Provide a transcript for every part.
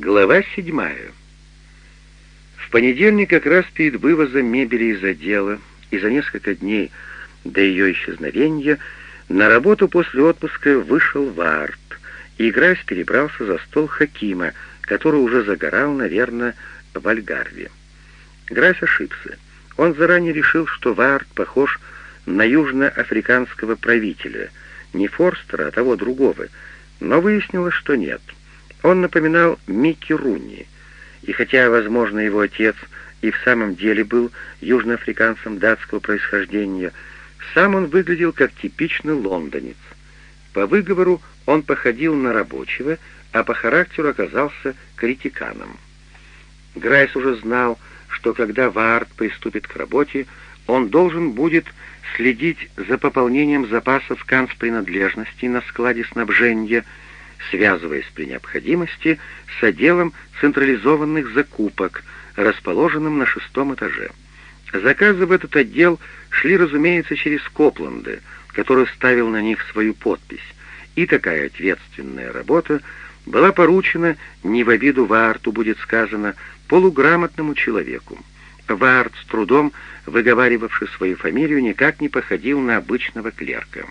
Глава седьмая. В понедельник, как раз перед вывозом мебели из отдела, и за несколько дней до ее исчезновения, на работу после отпуска вышел Варт, и Грайс перебрался за стол Хакима, который уже загорал, наверное, в Альгарве. Грайс ошибся. Он заранее решил, что Варт похож на южноафриканского правителя, не Форстера, а того другого, но выяснилось, что нет — он напоминал Микки Руни, и хотя, возможно, его отец и в самом деле был южноафриканцем датского происхождения, сам он выглядел как типичный лондонец. По выговору он походил на рабочего, а по характеру оказался критиканом. Грайс уже знал, что когда Вард приступит к работе, он должен будет следить за пополнением запасов канцпринадлежностей на складе снабжения, связываясь при необходимости с отделом централизованных закупок, расположенным на шестом этаже. Заказы в этот отдел шли, разумеется, через Копланды, который ставил на них свою подпись, и такая ответственная работа была поручена не в обиду Варту, будет сказано, полуграмотному человеку. Варт, с трудом выговаривавший свою фамилию, никак не походил на обычного клерка.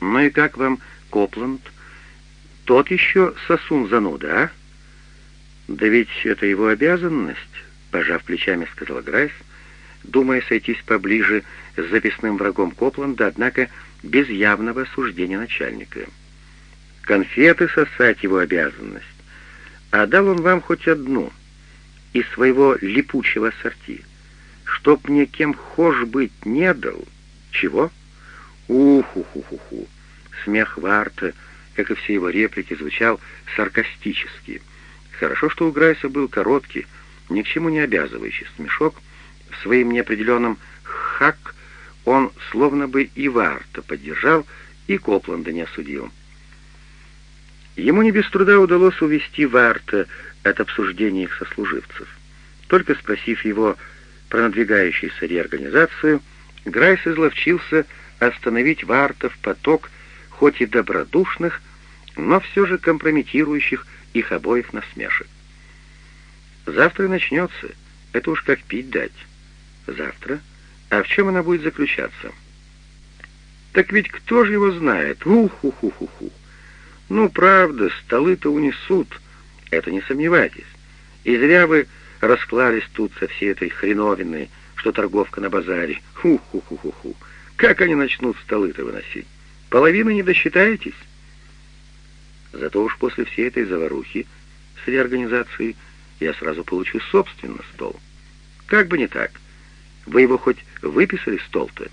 «Ну и как вам Копланд?» Тот еще сосун зануда, а? Да ведь это его обязанность, пожав плечами, сказал Грайс, думая сойтись поближе с записным врагом Копланда, однако без явного осуждения начальника. Конфеты сосать его обязанность. А дал он вам хоть одну из своего липучего сорти. Чтоб мне кем хошь быть не дал. Чего? Уху-ху-ху-ху. Смех Варта — как и все его реплики, звучал саркастически. Хорошо, что у Грайса был короткий, ни к чему не обязывающий смешок. В своим неопределенном «хак» он словно бы и Варта поддержал, и Копланда не осудил. Ему не без труда удалось увести Варта от обсуждения их сослуживцев. Только спросив его про надвигающуюся реорганизацию, Грайс изловчился остановить Варта в поток хоть и добродушных, но все же компрометирующих их обоих насмешек. Завтра начнется, это уж как пить дать. Завтра? А в чем она будет заключаться? Так ведь кто же его знает? Ух-ху-ху-ху-ху. Ну, правда, столы-то унесут, это не сомневайтесь. И зря вы расклались тут со всей этой хреновиной, что торговка на базаре. Ху-ху-ху-ху-ху. Как они начнут столы-то выносить? Половины не досчитаетесь? Зато уж после всей этой заварухи с реорганизацией я сразу получу собственный стол. Как бы не так. Вы его хоть выписали стол-то?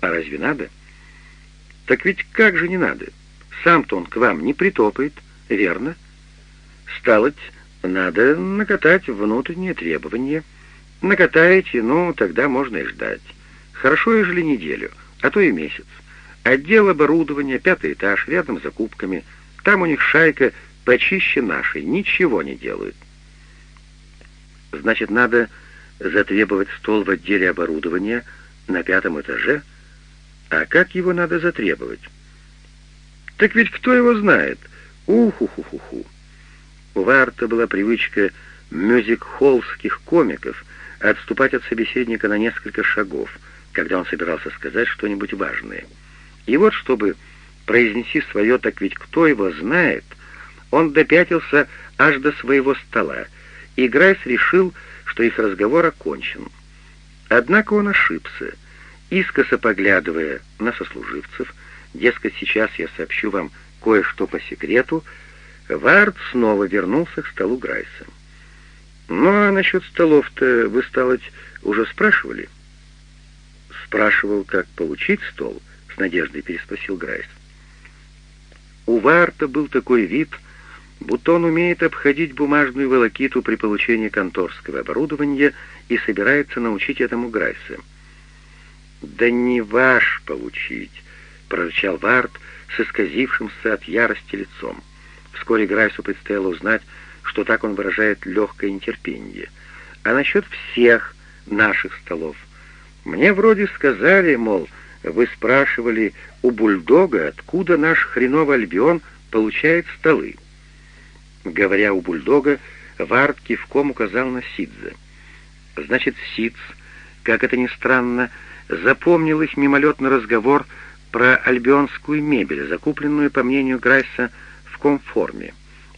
А разве надо? Так ведь как же не надо? Сам-то он к вам не притопает, верно? Сталоть, надо накатать внутренние требования. Накатаете, ну, тогда можно и ждать. Хорошо, ежели неделю, а то и месяц. Отдел оборудования, пятый этаж, рядом с закупками. Там у них шайка почище нашей, ничего не делают. Значит, надо затребовать стол в отделе оборудования на пятом этаже? А как его надо затребовать? Так ведь кто его знает? Уху-ху-ху-ху. У Варта была привычка мюзик-холлских комиков отступать от собеседника на несколько шагов, когда он собирался сказать что-нибудь важное. И вот, чтобы произнести свое, так ведь кто его знает, он допятился аж до своего стола, и Грайс решил, что их разговор окончен. Однако он ошибся, искоса поглядывая на сослуживцев, дескать, сейчас я сообщу вам кое-что по секрету, Вард снова вернулся к столу Грайса. «Ну, а насчет столов-то вы, сталоть, уже спрашивали?» «Спрашивал, как получить стол?» С надеждой переспросил Грайс. У Варта был такой вид, будто он умеет обходить бумажную волокиту при получении конторского оборудования и собирается научить этому Грайса. «Да не ваш получить!» — прорычал Варт с исказившимся от ярости лицом. Вскоре Грайсу предстояло узнать, что так он выражает легкое нетерпение. А насчет всех наших столов. Мне вроде сказали, мол, вы спрашивали у бульдога, откуда наш хреновый Альбион получает столы. Говоря у бульдога, Вард кивком указал на Сидзе. Значит, Сидз, как это ни странно, запомнил их мимолетный разговор про альбионскую мебель, закупленную, по мнению Грайса, в комформе.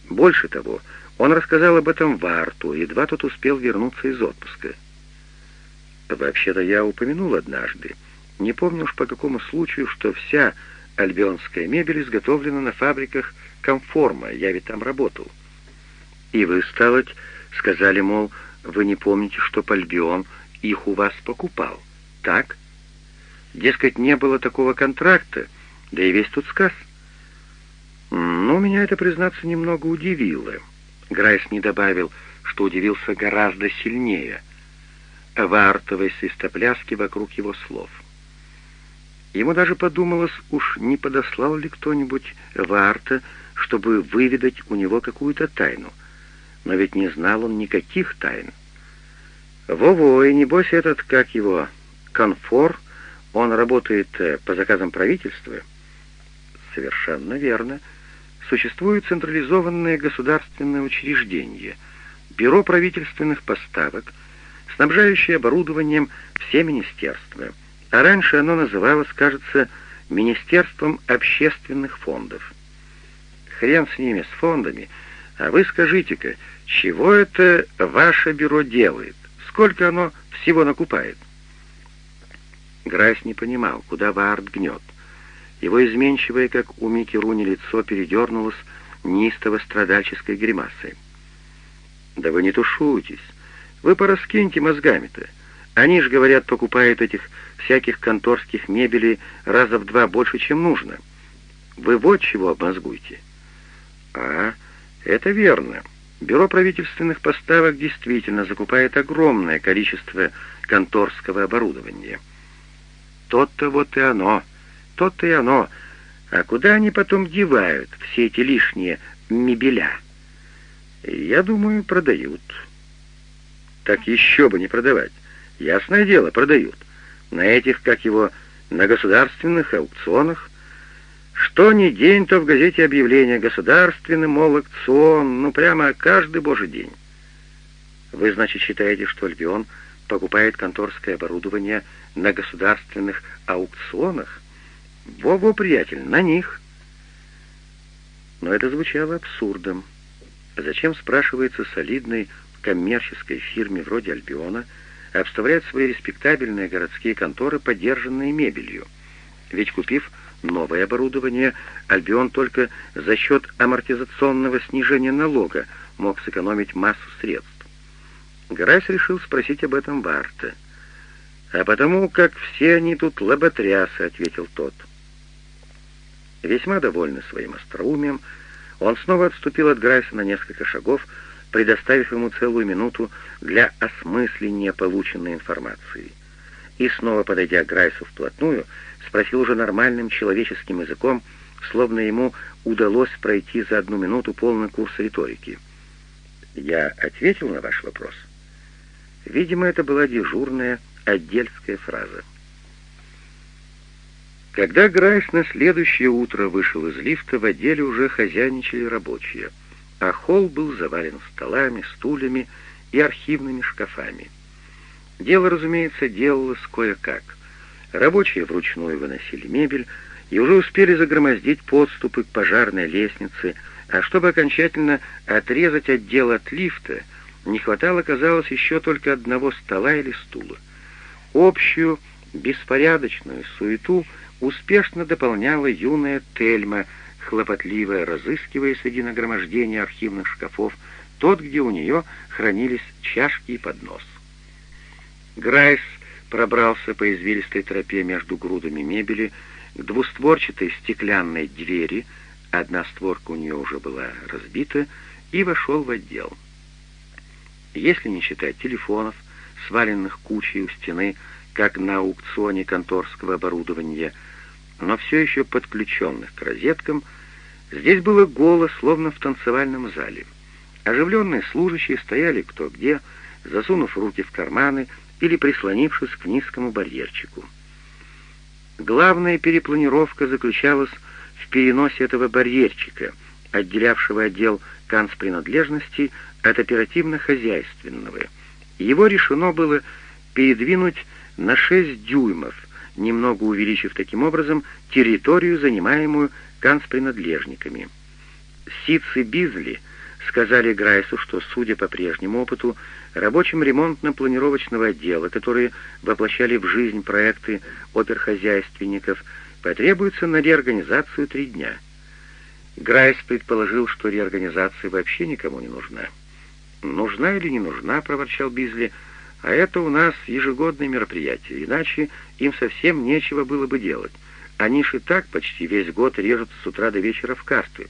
Больше того, он рассказал об этом Варту, едва тот успел вернуться из отпуска. Вообще-то я упомянул однажды, не помню уж по какому случаю, что вся альбионская мебель изготовлена на фабриках комформа, я ведь там работал. И вы, стало сказали, мол, вы не помните, что Альбион их у вас покупал, так? Дескать, не было такого контракта, да и весь тут сказ. Но меня это, признаться, немного удивило. Грайс не добавил, что удивился гораздо сильнее. Вартовой свистопляски вокруг его слов. Ему даже подумалось, уж не подослал ли кто-нибудь Варта, чтобы выведать у него какую-то тайну. Но ведь не знал он никаких тайн. Во-во, и небось этот, как его, конфор, он работает э, по заказам правительства? Совершенно верно. Существует централизованное государственное учреждение, бюро правительственных поставок, снабжающее оборудованием все министерства. А раньше оно называлось, кажется, Министерством общественных фондов. Хрен с ними, с фондами. А вы скажите-ка, чего это ваше бюро делает? Сколько оно всего накупает? Грайс не понимал, куда Вард гнет. Его изменчивое, как у Микки Руни, лицо передернулось неистово-страдальческой гримасой. «Да вы не тушуйтесь. Вы пораскиньте мозгами-то. Они ж, говорят, покупают этих всяких конторских мебелей раза в два больше, чем нужно. Вы вот чего обмозгуйте». «А, это верно. Бюро правительственных поставок действительно закупает огромное количество конторского оборудования». «То-то вот и оно». То-то и оно. А куда они потом девают все эти лишние мебеля? Я думаю, продают. Так еще бы не продавать. Ясное дело, продают. На этих, как его, на государственных аукционах. Что ни день, то в газете объявление «Государственный, мол, аукцион», ну прямо каждый божий день. Вы, значит, считаете, что Альбион покупает конторское оборудование на государственных аукционах? Во-во, приятель, на них. Но это звучало абсурдом. Зачем, спрашивается, солидной коммерческой фирме вроде Альбиона обставлять свои респектабельные городские конторы подержанной мебелью? Ведь купив новое оборудование, Альбион только за счет амортизационного снижения налога мог сэкономить массу средств. Грайс решил спросить об этом Варта. «А потому как все они тут лоботрясы», — ответил тот. — Весьма довольный своим остроумием, он снова отступил от Грайса на несколько шагов, предоставив ему целую минуту для осмысления полученной информации. И снова, подойдя к Грайсу вплотную, спросил уже нормальным человеческим языком, словно ему удалось пройти за одну минуту полный курс риторики. «Я ответил на ваш вопрос?» Видимо, это была дежурная отдельская фраза. Когда Грайс на следующее утро вышел из лифта, в отделе уже хозяйничали рабочие, а холл был завален столами, стульями и архивными шкафами. Дело, разумеется, делалось кое-как. Рабочие вручную выносили мебель и уже успели загромоздить подступы к пожарной лестнице, а чтобы окончательно отрезать отдел от лифта, не хватало, казалось, еще только одного стола или стула. Общую беспорядочную суету — успешно дополняла юная Тельма, хлопотливо разыскивая среди нагромождения архивных шкафов тот, где у нее хранились чашки и поднос. Грайс пробрался по извилистой тропе между грудами мебели к двустворчатой стеклянной двери, одна створка у нее уже была разбита, и вошел в отдел. Если не считать телефонов, сваленных кучей у стены, как на аукционе конторского оборудования, но все еще подключенных к розеткам, здесь было голо, словно в танцевальном зале. Оживленные служащие стояли кто где, засунув руки в карманы или прислонившись к низкому барьерчику. Главная перепланировка заключалась в переносе этого барьерчика, отделявшего отдел канцпринадлежностей от оперативно-хозяйственного. Его решено было передвинуть на 6 дюймов, немного увеличив таким образом территорию, занимаемую канцпринадлежниками. Сиц и Бизли сказали Грайсу, что, судя по прежнему опыту, рабочим ремонтно-планировочного отдела, которые воплощали в жизнь проекты оперхозяйственников, потребуется на реорганизацию три дня. Грайс предположил, что реорганизация вообще никому не нужна. «Нужна или не нужна?» — проворчал Бизли. «А это у нас ежегодное мероприятие, иначе им совсем нечего было бы делать. Они ж и так почти весь год режут с утра до вечера в кастве».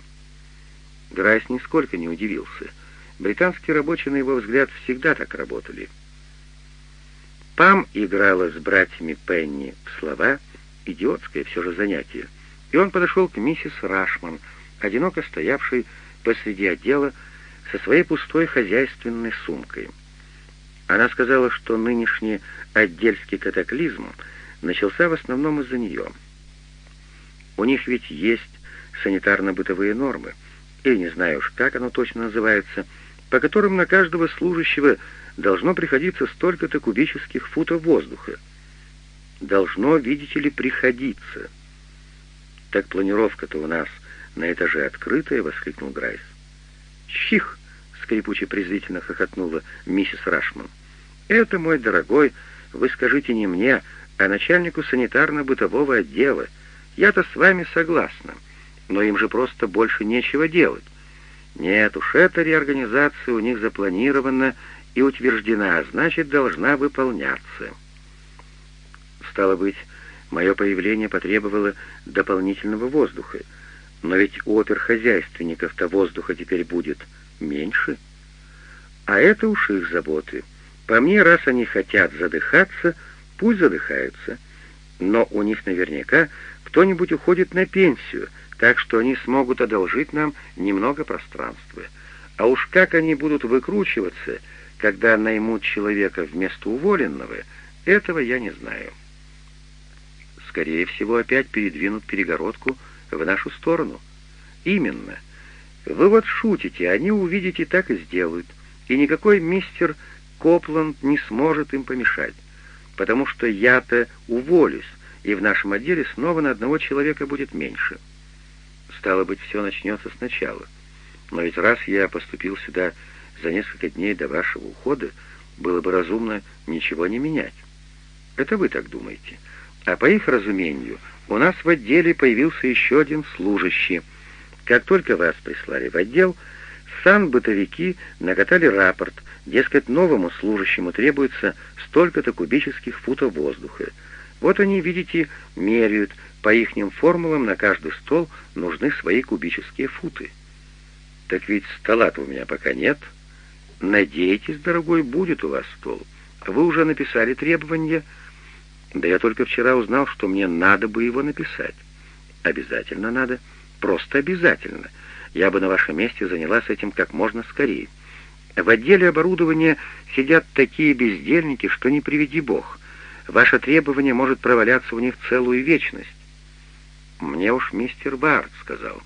Грайс нисколько не удивился. Британские рабочие, на его взгляд, всегда так работали. Пам играла с братьями Пенни в слова, идиотское все же занятие, и он подошел к миссис Рашман, одиноко стоявшей посреди отдела со своей пустой хозяйственной сумкой. Она сказала, что нынешний отдельский катаклизм начался в основном из-за нее. У них ведь есть санитарно-бытовые нормы, или не знаю уж, как оно точно называется, по которым на каждого служащего должно приходиться столько-то кубических футов воздуха. Должно, видите ли, приходиться. Так планировка-то у нас на этаже открытая, — воскликнул Грайс. «Чих!» — скрипуче презрительно хохотнула миссис Рашман. «Это, мой дорогой, вы скажите не мне, а начальнику санитарно-бытового отдела. Я-то с вами согласна, но им же просто больше нечего делать. Нет уж, эта реорганизация у них запланирована и утверждена, а значит, должна выполняться. Стало быть, мое появление потребовало дополнительного воздуха, но ведь у оперхозяйственников-то воздуха теперь будет меньше. А это уж их заботы. По мне, раз они хотят задыхаться, пусть задыхаются. Но у них наверняка кто-нибудь уходит на пенсию — так что они смогут одолжить нам немного пространства. А уж как они будут выкручиваться, когда наймут человека вместо уволенного, этого я не знаю. Скорее всего, опять передвинут перегородку в нашу сторону. Именно. Вы вот шутите, они увидите, так и сделают. И никакой мистер Копланд не сможет им помешать, потому что я-то уволюсь, и в нашем отделе снова на одного человека будет меньше. Стало быть, все начнется сначала. Но ведь раз я поступил сюда за несколько дней до вашего ухода, было бы разумно ничего не менять. Это вы так думаете. А по их разумению, у нас в отделе появился еще один служащий. Как только вас прислали в отдел, сан-бытовики накатали рапорт, дескать, новому служащему требуется столько-то кубических футов воздуха. Вот они, видите, меряют, по ихним формулам на каждый стол нужны свои кубические футы. Так ведь стола-то у меня пока нет. Надейтесь, дорогой, будет у вас стол. Вы уже написали требования? Да я только вчера узнал, что мне надо бы его написать. Обязательно надо. Просто обязательно. Я бы на вашем месте занялась этим как можно скорее. В отделе оборудования сидят такие бездельники, что не приведи бог. Ваше требование может проваляться у них целую вечность. «Мне уж мистер Барт сказал».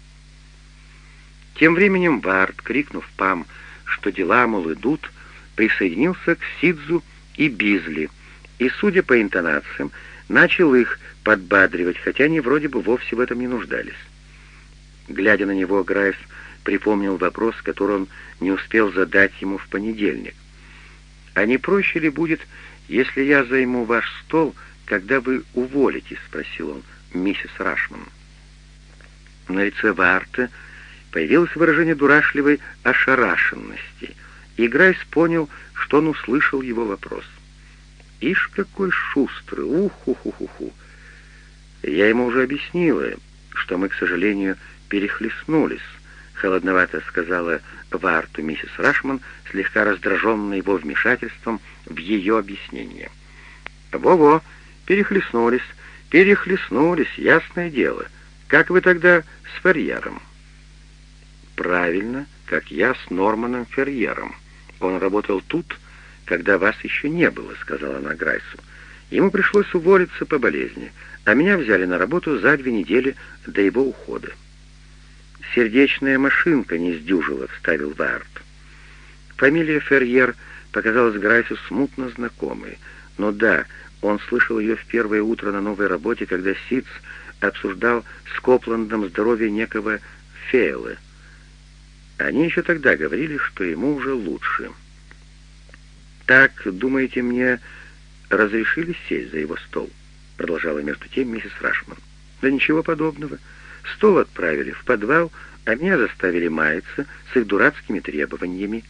Тем временем Барт, крикнув Пам, что дела, мол, идут, присоединился к Сидзу и Бизли, и, судя по интонациям, начал их подбадривать, хотя они вроде бы вовсе в этом не нуждались. Глядя на него, Грайс припомнил вопрос, который он не успел задать ему в понедельник. «А не проще ли будет, если я займу ваш стол, когда вы уволитесь?» — спросил он миссис Рашман. На лице Варта появилось выражение дурашливой ошарашенности, и Грайс понял, что он услышал его вопрос. «Ишь, какой шустрый! Ух-ху-ху-ху-ху!» «Я ему уже объяснила, что мы, к сожалению, перехлестнулись», — холодновато сказала Варту миссис Рашман, слегка раздраженная его вмешательством в ее объяснение. «Во-во, перехлестнулись, перехлестнулись, ясное дело. Как вы тогда с Ферьером?» «Правильно, как я с Норманом Ферьером. Он работал тут, когда вас еще не было», — сказала она Грайсу. «Ему пришлось уволиться по болезни, а меня взяли на работу за две недели до его ухода». Сердечная машинка не сдюжила», — вставил Варт. Фамилия Ферьер показалась Грайсу смутно знакомой. Но да, он слышал ее в первое утро на новой работе, когда Сиц обсуждал с Копландом здоровье некого Фейла. Они еще тогда говорили, что ему уже лучше. «Так, думаете, мне разрешили сесть за его стол?» Продолжала между тем миссис Рашман. «Да ничего подобного. Стол отправили в подвал, а меня заставили маяться с их дурацкими требованиями.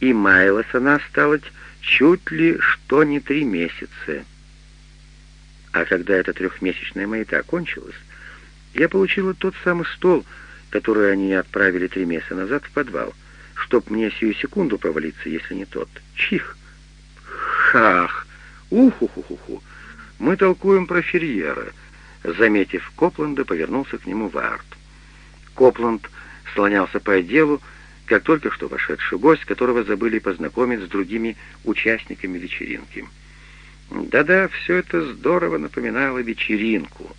И маялась она, стала чуть ли что не три месяца. А когда эта трехмесячная маята кончилась, я получила тот самый стол, который они отправили три месяца назад в подвал, чтоб мне сию секунду провалиться, если не тот. Чих! Хах! Уху-ху-ху-ху! Мы толкуем про Ферьера. Заметив Копланда, повернулся к нему Варт. Копланд слонялся по отделу, как только что вошедший гость, которого забыли познакомить с другими участниками вечеринки. Да-да, все это здорово напоминало вечеринку.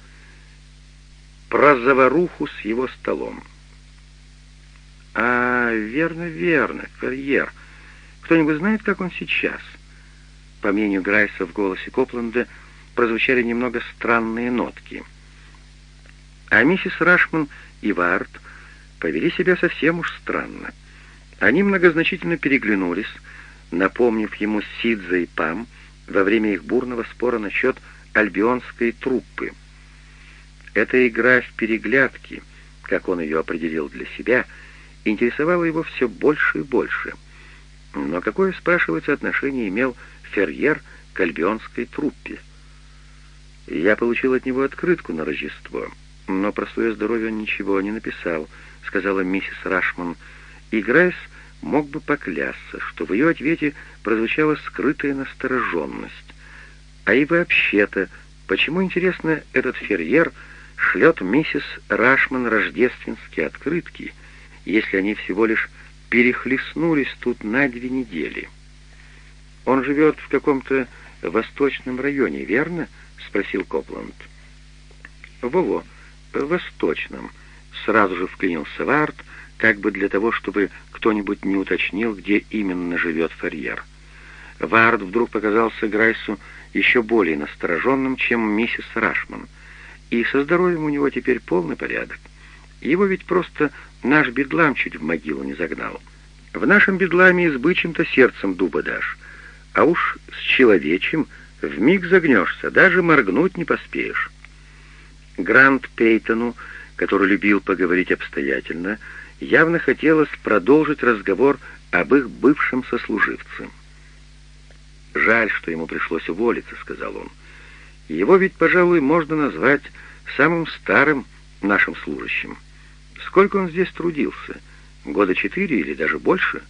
Про заваруху с его столом. А, верно, верно, карьер. Кто-нибудь знает, как он сейчас? По мнению Грайса в голосе Копленда прозвучали немного странные нотки. А миссис Рашман и Варт повели себя совсем уж странно. Они многозначительно переглянулись, напомнив ему Сидза и Пам во время их бурного спора насчет альбионской труппы. Эта игра в переглядки, как он ее определил для себя, интересовала его все больше и больше. Но какое, спрашивается, отношение имел Ферьер к альбионской труппе? Я получил от него открытку на Рождество, но про свое здоровье он ничего не написал, сказала миссис Рашман, и Грейс мог бы поклясться, что в ее ответе прозвучала скрытая настороженность. А и вообще-то, почему, интересно, этот ферьер шлет миссис Рашман рождественские открытки, если они всего лишь перехлестнулись тут на две недели? Он живет в каком-то восточном районе, верно? — спросил Копланд. «Во-во, восточном», — сразу же вклинился Варт, как бы для того, чтобы кто-нибудь не уточнил, где именно живет Ферьер. Вард вдруг показался Грайсу еще более настороженным, чем миссис Рашман, и со здоровьем у него теперь полный порядок. Его ведь просто наш бедлам чуть в могилу не загнал. В нашем бедламе и с бычьим-то сердцем дуба дашь, а уж с человечьим вмиг загнешься, даже моргнуть не поспеешь. Грант Пейтону, который любил поговорить обстоятельно, явно хотелось продолжить разговор об их бывшем сослуживце. «Жаль, что ему пришлось уволиться», — сказал он. «Его ведь, пожалуй, можно назвать самым старым нашим служащим. Сколько он здесь трудился? Года четыре или даже больше?»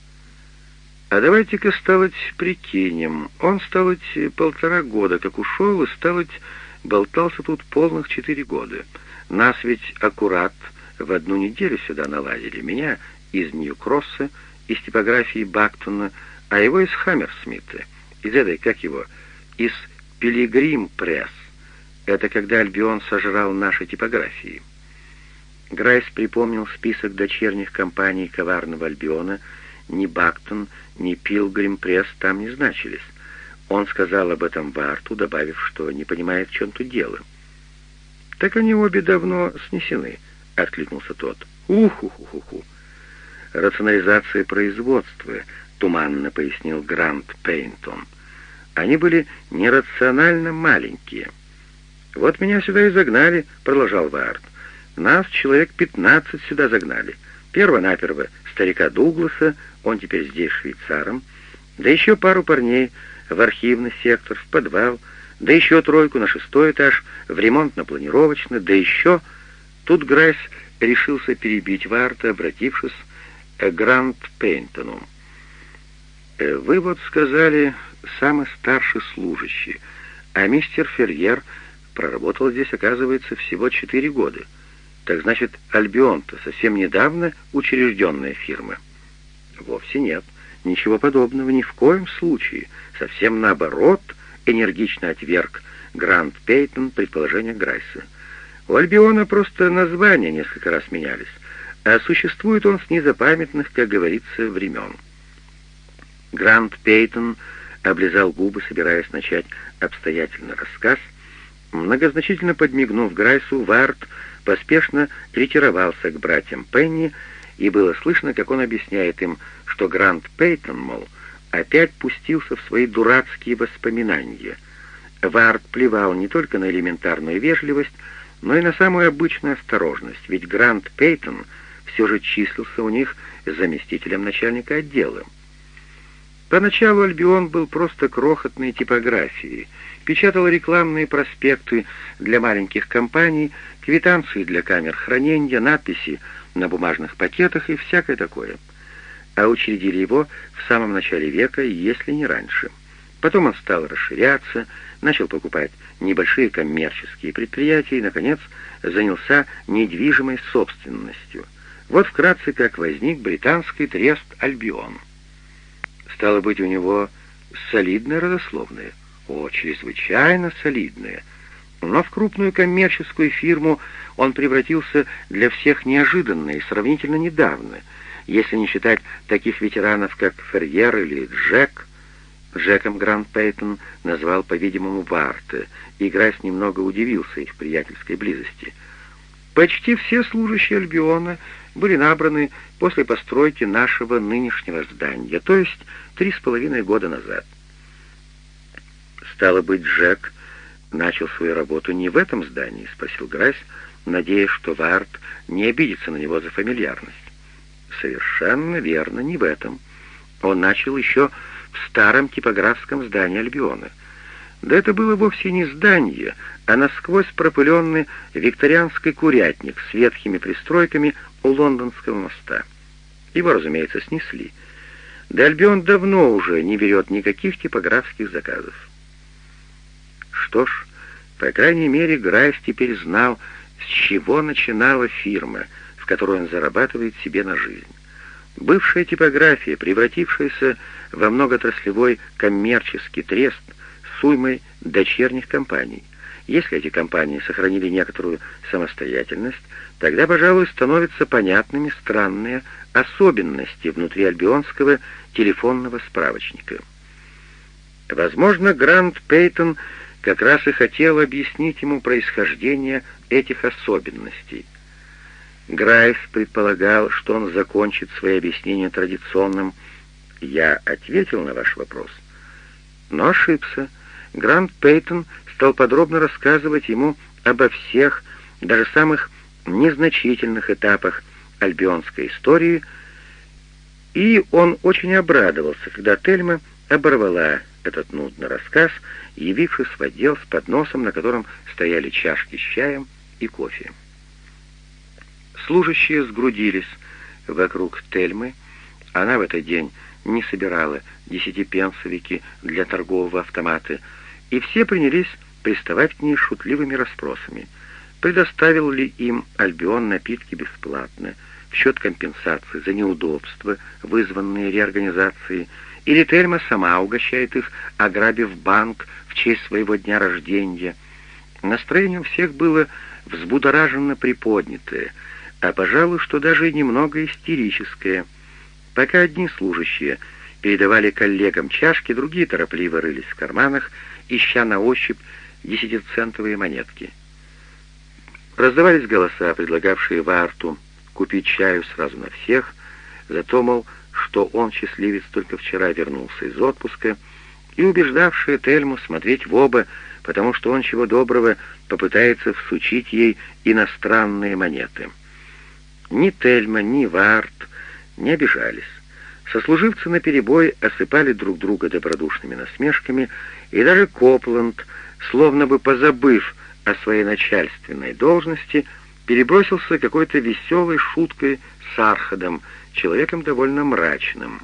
А давайте-ка, сталоть, прикинем. Он, сталоть, полтора года, как ушел, и, сталоть, болтался тут полных четыре года. Нас ведь аккурат в одну неделю сюда наладили. Меня из Нью-Кросса, из типографии Бактона, а его из Хаммерсмита, из этой, как его, из Pilgrim Press. Это когда Альбион сожрал наши типографии. Грайс припомнил список дочерних компаний коварного Альбиона. Ни Бактон, ни Pilgrim Press там не значились. Он сказал об этом Варту, добавив, что не понимает, в чем тут дело. «Так они обе давно снесены», — откликнулся тот. «Уху-ху-ху-ху». «Рационализация производства», — туманно пояснил Грант Пейнтон. «Они были нерационально маленькие». «Вот меня сюда и загнали», — продолжал Варт. «Нас человек пятнадцать сюда загнали. Перво-наперво старика Дугласа, он теперь здесь швейцаром, да еще пару парней в архивный сектор, в подвал, да еще тройку на шестой этаж, в ремонтно-планировочный, да еще Тут Грайс решился перебить Варта, обратившись к Грант Пейнтону. «Э, «Вы вот сказали, самый старший служащий, а мистер Ферьер проработал здесь, оказывается, всего четыре года. Так значит, Альбион-то совсем недавно учрежденная фирма?» «Вовсе нет. Ничего подобного ни в коем случае. Совсем наоборот», — энергично отверг Грант Пейтон предположение Грайса. У Альбиона просто названия несколько раз менялись. а существует он с незапамятных, как говорится, времен. Грант Пейтон облизал губы, собираясь начать обстоятельный рассказ. Многозначительно подмигнув Грайсу, Варт поспешно ретировался к братьям Пенни, и было слышно, как он объясняет им, что Грант Пейтон, мол, опять пустился в свои дурацкие воспоминания. Варт плевал не только на элементарную вежливость, но и на самую обычную осторожность, ведь Грант Пейтон все же числился у них заместителем начальника отдела. Поначалу Альбион был просто крохотной типографией, печатал рекламные проспекты для маленьких компаний, квитанции для камер хранения, надписи на бумажных пакетах и всякое такое. А учредили его в самом начале века, если не раньше. Потом он стал расширяться, начал покупать небольшие коммерческие предприятия и, наконец, занялся недвижимой собственностью. Вот вкратце, как возник британский трест «Альбион». Стало быть, у него солидное родословное, о, чрезвычайно солидное. Но в крупную коммерческую фирму он превратился для всех неожиданно и сравнительно недавно, если не считать таких ветеранов, как Ферьер или Джек. Джеком Грант Пейтон назвал, по-видимому, Варта, и Грайс немного удивился их приятельской близости. Почти все служащие Альбиона были набраны после постройки нашего нынешнего здания, то есть три с половиной года назад. «Стало быть, Джек начал свою работу не в этом здании?» — спросил Грайс, надеясь, что Варт не обидится на него за фамильярность. «Совершенно верно, не в этом. Он начал еще в старом типографском здании Альбиона. Да это было вовсе не здание, а насквозь пропыленный викторианский курятник с ветхими пристройками у лондонского моста. Его, разумеется, снесли. Да Альбион давно уже не берет никаких типографских заказов. Что ж, по крайней мере, Грайс теперь знал, с чего начинала фирма, в которой он зарабатывает себе на жизнь. Бывшая типография, превратившаяся во многотраслевой коммерческий трест с уймой дочерних компаний. Если эти компании сохранили некоторую самостоятельность, тогда, пожалуй, становятся понятными странные особенности внутри альбионского телефонного справочника. Возможно, Грант Пейтон как раз и хотел объяснить ему происхождение этих особенностей — Грайс предполагал, что он закончит свои объяснения традиционным «Я ответил на ваш вопрос». Но ошибся. Грант Пейтон стал подробно рассказывать ему обо всех, даже самых незначительных этапах альбионской истории, и он очень обрадовался, когда Тельма оборвала этот нудный рассказ, явившись в отдел с подносом, на котором стояли чашки с чаем и кофе. Служащие сгрудились вокруг Тельмы. Она в этот день не собирала десятипенсовики для торгового автомата, и все принялись приставать к ней шутливыми расспросами. Предоставил ли им Альбион напитки бесплатно, в счет компенсации за неудобства, вызванные реорганизацией, или Тельма сама угощает их, ограбив банк в честь своего дня рождения. Настроение у всех было взбудораженно приподнятое — а, пожалуй, что даже немного истерическое. Пока одни служащие передавали коллегам чашки, другие торопливо рылись в карманах, ища на ощупь десятицентовые монетки. Раздавались голоса, предлагавшие Варту купить чаю сразу на всех, зато, мол, что он, счастливец, только вчера вернулся из отпуска, и убеждавшие Тельму смотреть в оба, потому что он чего доброго попытается всучить ей иностранные монеты. Ни Тельма, ни Варт не обижались. Сослуживцы наперебой осыпали друг друга добродушными насмешками, и даже Копланд, словно бы позабыв о своей начальственной должности, перебросился какой-то веселой шуткой с Архадом, человеком довольно мрачным.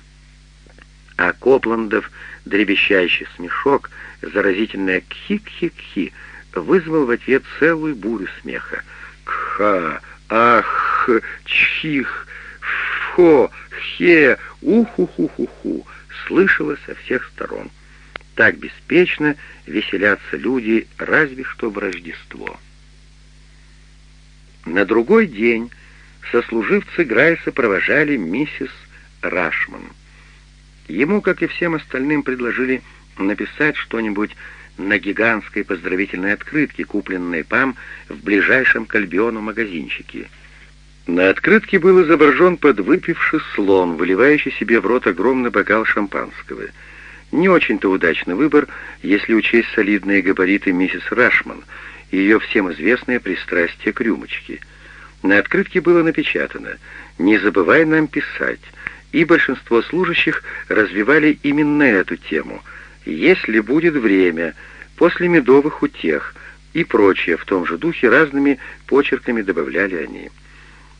А Копландов дребещащий смешок, заразительное «кхи-кхи-кхи», вызвал в ответ целую бурю смеха. «Кха! Ах!» х, чих, фо, хе, уху-ху-ху-ху, слышалось со всех сторон. Так беспечно веселятся люди разве что в Рождество. На другой день сослуживцы Грайса провожали миссис Рашман. Ему, как и всем остальным, предложили написать что-нибудь на гигантской поздравительной открытке, купленной Пам в ближайшем к Альбиону магазинчике. На открытке был изображен подвыпивший слон, выливающий себе в рот огромный бокал шампанского. Не очень-то удачный выбор, если учесть солидные габариты миссис Рашман и ее всем известное пристрастие к рюмочке. На открытке было напечатано «Не забывай нам писать», и большинство служащих развивали именно эту тему «Если будет время», «После медовых утех» и прочее в том же духе разными почерками добавляли они.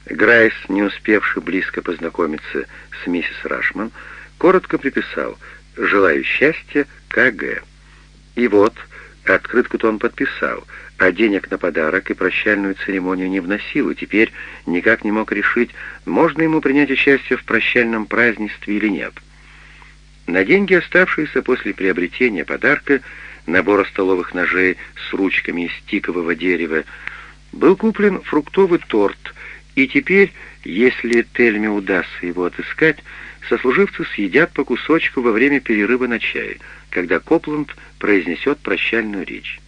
Грайс, не успевший близко познакомиться с миссис Рашман, коротко приписал «Желаю счастья, КГ». И вот, открытку-то он подписал, а денег на подарок и прощальную церемонию не вносил, и теперь никак не мог решить, можно ему принять участие в прощальном празднестве или нет. На деньги, оставшиеся после приобретения подарка, набора столовых ножей с ручками из тикового дерева, был куплен фруктовый торт, и теперь, если Тельме удастся его отыскать, сослуживцы съедят по кусочку во время перерыва на чай, когда Копланд произнесет прощальную речь.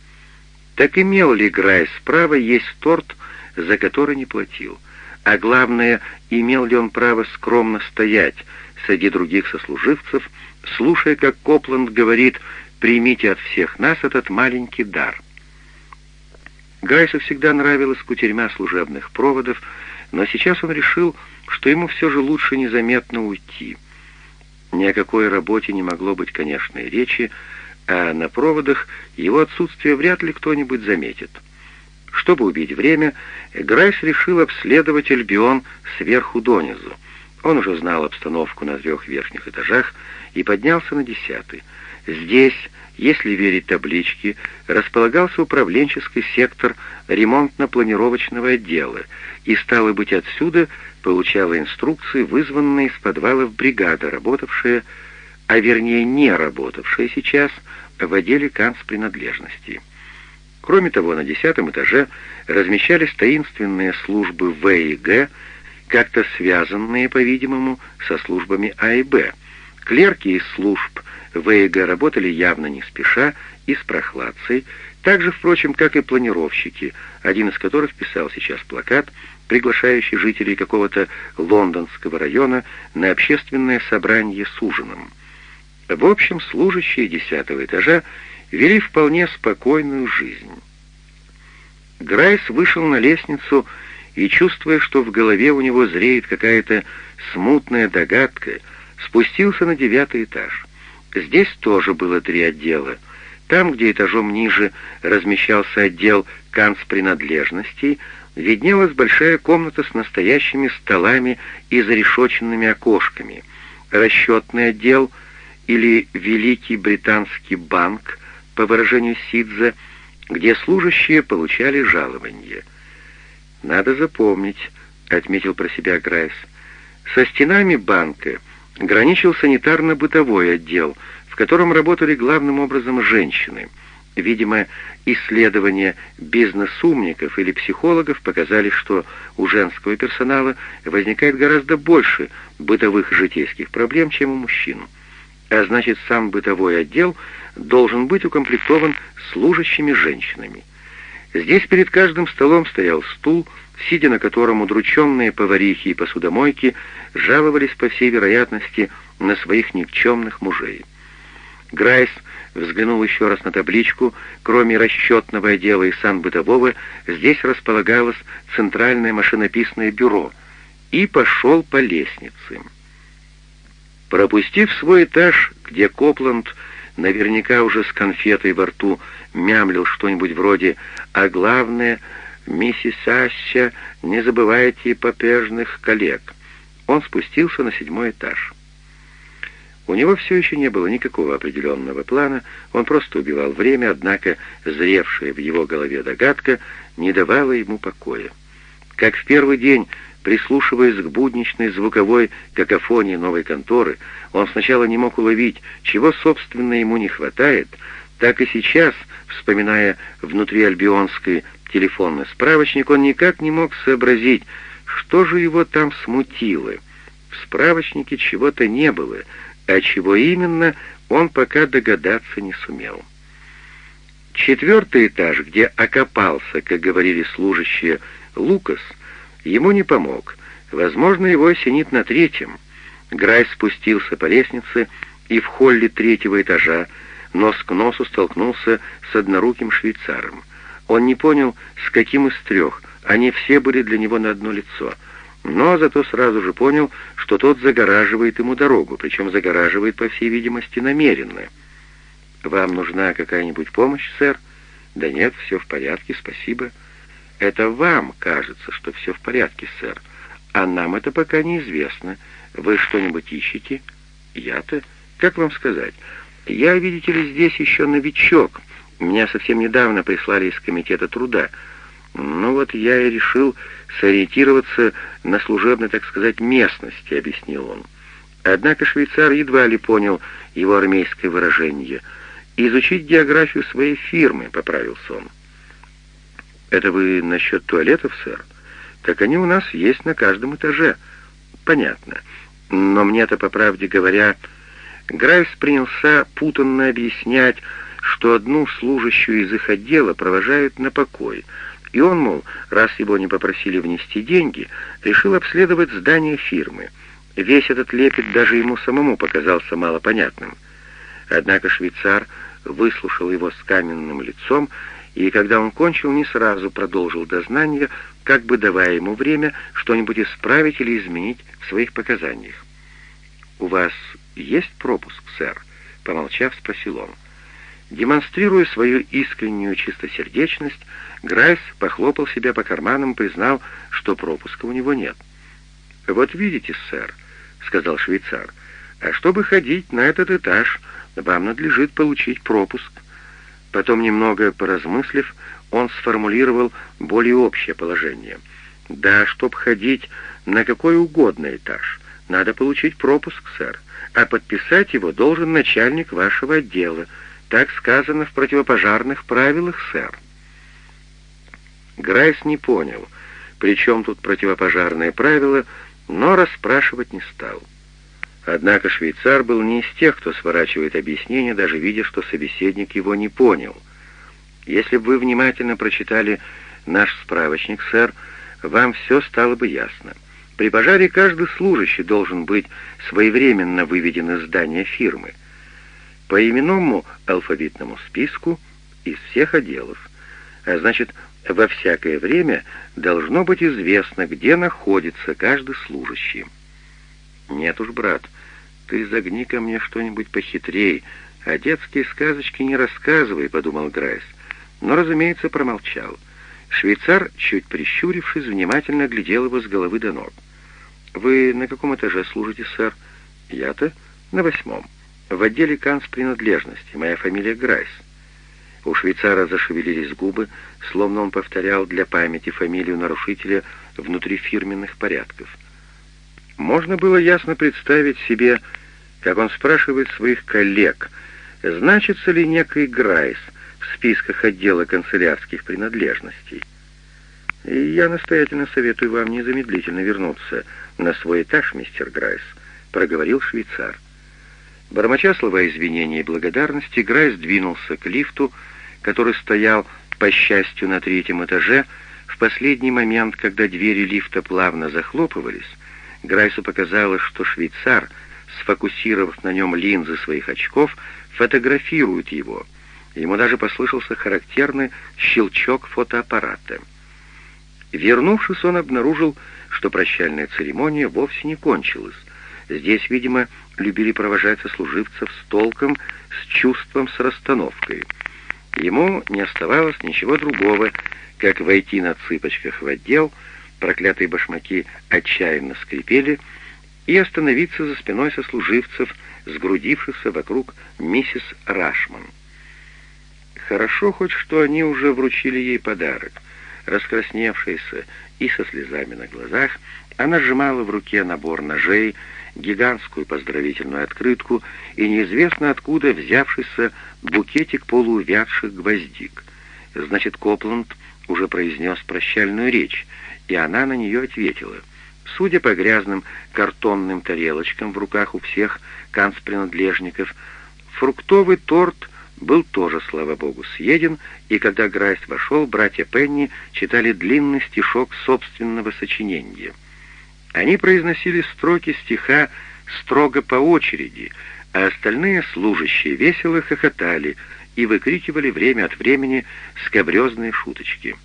Так имел ли Грайс право есть торт, за который не платил? А главное, имел ли он право скромно стоять среди других сослуживцев, слушая, как Копланд говорит «примите от всех нас этот маленький дар». Грайсу всегда нравилась кутерьма служебных проводов, но сейчас он решил, что ему все же лучше незаметно уйти. Ни о какой работе не могло быть, конечно, и речи, а на проводах его отсутствие вряд ли кто-нибудь заметит. Чтобы убить время, Грайс решил обследовать Альбион сверху донизу. Он уже знал обстановку на трех верхних этажах и поднялся на десятый. Здесь, если верить табличке, располагался управленческий сектор ремонтно-планировочного отдела, и, стало быть, отсюда получала инструкции, вызванные из подвалов бригада, работавшая, а вернее не работавшая сейчас, в отделе канцпринадлежности. Кроме того, на десятом этаже размещались таинственные службы В и Г, как-то связанные, по-видимому, со службами А и Б. Клерки из служб В и Г работали явно не спеша и с прохладцей, так же, впрочем, как и планировщики, один из которых писал сейчас плакат, приглашающий жителей какого-то лондонского района на общественное собрание с ужином. В общем, служащие десятого этажа вели вполне спокойную жизнь. Грайс вышел на лестницу и, чувствуя, что в голове у него зреет какая-то смутная догадка, спустился на девятый этаж. Здесь тоже было три отдела. Там, где этажом ниже размещался отдел канцпринадлежностей, виднелась большая комната с настоящими столами и зарешоченными окошками. Расчетный отдел — или Великий Британский банк, по выражению Сидзе, где служащие получали жалование. «Надо запомнить», — отметил про себя Грайс, — «со стенами банка граничил санитарно-бытовой отдел, в котором работали главным образом женщины. Видимо, исследования бизнес-умников или психологов показали, что у женского персонала возникает гораздо больше бытовых житейских проблем, чем у мужчин а значит, сам бытовой отдел должен быть укомплектован служащими женщинами. Здесь перед каждым столом стоял стул, сидя на котором удрученные поварихи и посудомойки жаловались, по всей вероятности, на своих никчемных мужей. Грайс взглянул еще раз на табличку. Кроме расчетного отдела и санбытового, здесь располагалось центральное машинописное бюро, и пошел по лестнице. Пропустив свой этаж, где Копланд наверняка уже с конфетой во рту мямлил что-нибудь вроде «А главное, миссис Ася, не забывайте попежных коллег», он спустился на седьмой этаж. У него все еще не было никакого определенного плана, он просто убивал время, однако зревшая в его голове догадка не давала ему покоя. Как в первый день Прислушиваясь к будничной звуковой какофонии новой конторы, он сначала не мог уловить, чего, собственно, ему не хватает, так и сейчас, вспоминая внутри альбионской телефонный справочник, он никак не мог сообразить, Что же его там смутило? В справочнике чего-то не было, а чего именно, он пока догадаться не сумел. Четвертый этаж, где окопался, как говорили служащие, Лукас, ему не помог. Возможно, его осенит на третьем. Грай спустился по лестнице и в холле третьего этажа нос к носу столкнулся с одноруким швейцаром. Он не понял, с каким из трех. Они все были для него на одно лицо. Но зато сразу же понял, что тот загораживает ему дорогу, причем загораживает, по всей видимости, намеренно. «Вам нужна какая-нибудь помощь, сэр?» «Да нет, все в порядке, спасибо». «Это вам кажется, что все в порядке, сэр, а нам это пока неизвестно. Вы что-нибудь ищете?» «Я-то? Как вам сказать? Я, видите ли, здесь еще новичок. Меня совсем недавно прислали из комитета труда. Ну вот я и решил сориентироваться на служебной, так сказать, местности», — объяснил он. Однако швейцар едва ли понял его армейское выражение — изучить географию своей фирмы», — поправился он. «Это вы насчет туалетов, сэр? Так они у нас есть на каждом этаже». «Понятно. Но мне-то, по правде говоря...» Грайс принялся путанно объяснять, что одну служащую из их отдела провожают на покой, и он, мол, раз его не попросили внести деньги, решил обследовать здание фирмы. Весь этот лепет даже ему самому показался малопонятным. Однако швейцар выслушал его с каменным лицом, и когда он кончил, не сразу продолжил дознание, как бы давая ему время что-нибудь исправить или изменить в своих показаниях. «У вас есть пропуск, сэр?» — помолчав, спросил он. Демонстрируя свою искреннюю чистосердечность, Грайс похлопал себя по карманам и признал, что пропуска у него нет. «Вот видите, сэр», — сказал швейцар, — «а чтобы ходить на этот этаж, вам надлежит получить пропуск». Потом, немного поразмыслив, он сформулировал более общее положение. «Да, чтоб ходить на какой угодно этаж, надо получить пропуск, сэр, а подписать его должен начальник вашего отдела. Так сказано в противопожарных правилах, сэр». Грайс не понял, при чем тут противопожарные правила, но расспрашивать не стал. Однако швейцар был не из тех, кто сворачивает объяснение, даже видя, что собеседник его не понял. Если бы вы внимательно прочитали наш справочник, сэр, вам все стало бы ясно. При пожаре каждый служащий должен быть своевременно выведен из здания фирмы по именному алфавитному списку из всех отделов. А значит, во всякое время должно быть известно, где находится каждый служащий. «Нет уж, брат, ты загни ко мне что-нибудь похитрей, а детские сказочки не рассказывай», — подумал Грайс. Но, разумеется, промолчал. Швейцар, чуть прищурившись, внимательно глядел его с головы до ног. «Вы на каком этаже служите, сэр?» «Я-то на восьмом. В отделе канцпринадлежности. Моя фамилия Грайс». У швейцара зашевелились губы, словно он повторял для памяти фамилию нарушителя внутрифирменных порядков. Можно было ясно представить себе, как он спрашивает своих коллег, значится ли некий Грайс в списках отдела канцелярских принадлежностей. И я настоятельно советую вам незамедлительно вернуться на свой этаж, мистер Грайс, проговорил швейцар. Бормоча слова извинения и благодарности, Грайс двинулся к лифту, который стоял, по счастью, на третьем этаже, в последний момент, когда двери лифта плавно захлопывались, Грайсу показалось, что швейцар, сфокусировав на нем линзы своих очков, фотографирует его. Ему даже послышался характерный щелчок фотоаппарата. Вернувшись, он обнаружил, что прощальная церемония вовсе не кончилась. Здесь, видимо, любили провожать сослуживцев с толком, с чувством, с расстановкой. Ему не оставалось ничего другого, как войти на цыпочках в отдел, проклятые башмаки отчаянно скрипели, и остановиться за спиной сослуживцев, сгрудившихся вокруг миссис Рашман. Хорошо хоть, что они уже вручили ей подарок. Раскрасневшаяся и со слезами на глазах, она сжимала в руке набор ножей, гигантскую поздравительную открытку и неизвестно откуда взявшийся букетик полуувядших гвоздик. Значит, Копланд уже произнес прощальную речь, и она на нее ответила. Судя по грязным картонным тарелочкам в руках у всех канцпринадлежников, фруктовый торт был тоже, слава богу, съеден, и когда Грайс вошел, братья Пенни читали длинный стишок собственного сочинения. Они произносили строки стиха строго по очереди, а остальные служащие весело хохотали и выкрикивали время от времени скобрезные шуточки.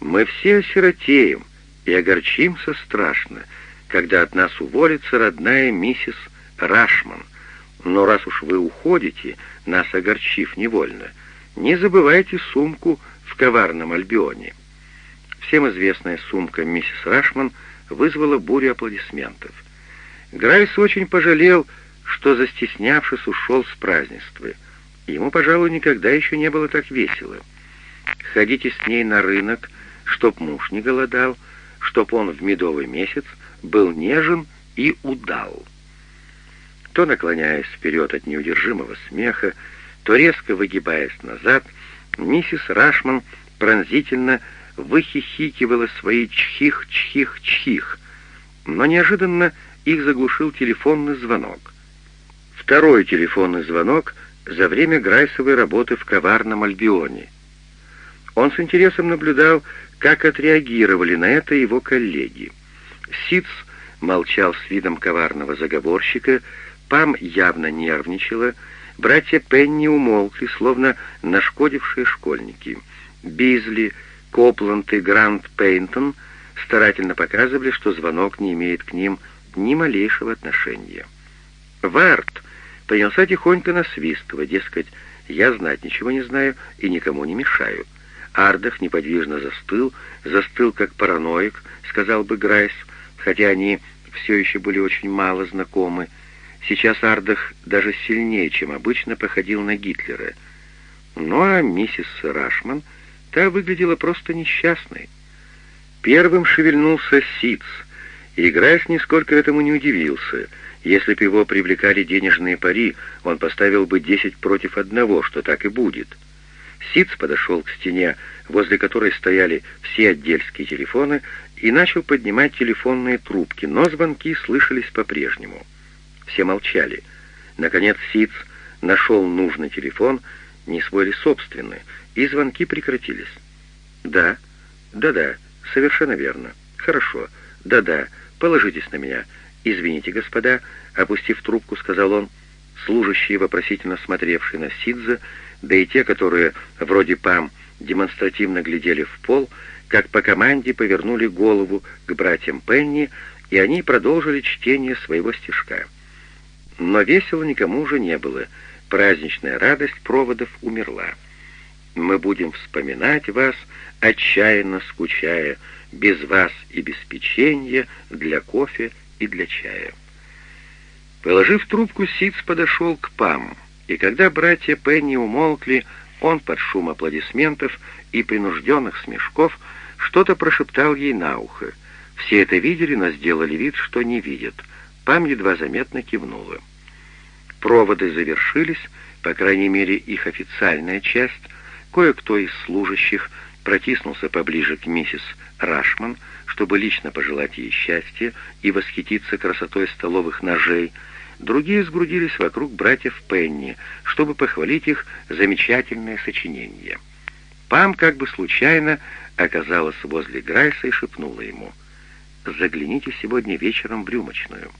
«Мы все осиротеем и огорчимся страшно, когда от нас уволится родная миссис Рашман. Но раз уж вы уходите, нас огорчив невольно, не забывайте сумку в коварном Альбионе». Всем известная сумка миссис Рашман вызвала бурю аплодисментов. Грайс очень пожалел, что, застеснявшись, ушел с празднества. Ему, пожалуй, никогда еще не было так весело. Ходите с ней на рынок, чтоб муж не голодал, чтоб он в медовый месяц был нежен и удал. То наклоняясь вперед от неудержимого смеха, то резко выгибаясь назад, миссис Рашман пронзительно выхихикивала свои чхих-чхих-чхих, но неожиданно их заглушил телефонный звонок. Второй телефонный звонок за время Грайсовой работы в коварном Альбионе. Он с интересом наблюдал, как отреагировали на это его коллеги. Сиц молчал с видом коварного заговорщика, Пам явно нервничала, братья Пенни умолкли, словно нашкодившие школьники. Бизли, Копланд и Грант Пейнтон старательно показывали, что звонок не имеет к ним ни малейшего отношения. Варт принялся тихонько насвистывать, дескать, «Я знать ничего не знаю и никому не мешаю». Ардах неподвижно застыл, застыл как параноик, сказал бы Грайс, хотя они все еще были очень мало знакомы. Сейчас Ардах даже сильнее, чем обычно, походил на Гитлера. Ну а миссис Рашман, та выглядела просто несчастной. Первым шевельнулся Сиц, и Грайс нисколько этому не удивился — если бы его привлекали денежные пари, он поставил бы десять против одного, что так и будет. Сиц подошел к стене, возле которой стояли все отдельские телефоны, и начал поднимать телефонные трубки, но звонки слышались по-прежнему. Все молчали. Наконец Сиц нашел нужный телефон, не свой ли собственный, и звонки прекратились. «Да, да-да, совершенно верно. Хорошо, да-да, положитесь на меня». «Извините, господа», — опустив трубку, сказал он. Служащие, вопросительно смотревшие на Сидза, да и те, которые, вроде Пам, демонстративно глядели в пол, как по команде повернули голову к братьям Пенни, и они продолжили чтение своего стишка. Но весело никому уже не было. Праздничная радость проводов умерла. «Мы будем вспоминать вас, отчаянно скучая, без вас и без печенья, для кофе и для чая. Положив трубку, Сиц подошел к Пам, и когда братья Пенни умолкли, он под шум аплодисментов и принужденных смешков что-то прошептал ей на ухо. Все это видели, но сделали вид, что не видят. Пам едва заметно кивнула. Проводы завершились, по крайней мере, их официальная часть. Кое-кто из служащих протиснулся поближе к миссис Рашман, чтобы лично пожелать ей счастья и восхититься красотой столовых ножей, другие сгрудились вокруг братьев Пенни, чтобы похвалить их замечательное сочинение. Пам как бы случайно оказалась возле Грайса и шепнула ему «Загляните сегодня вечером в рюмочную».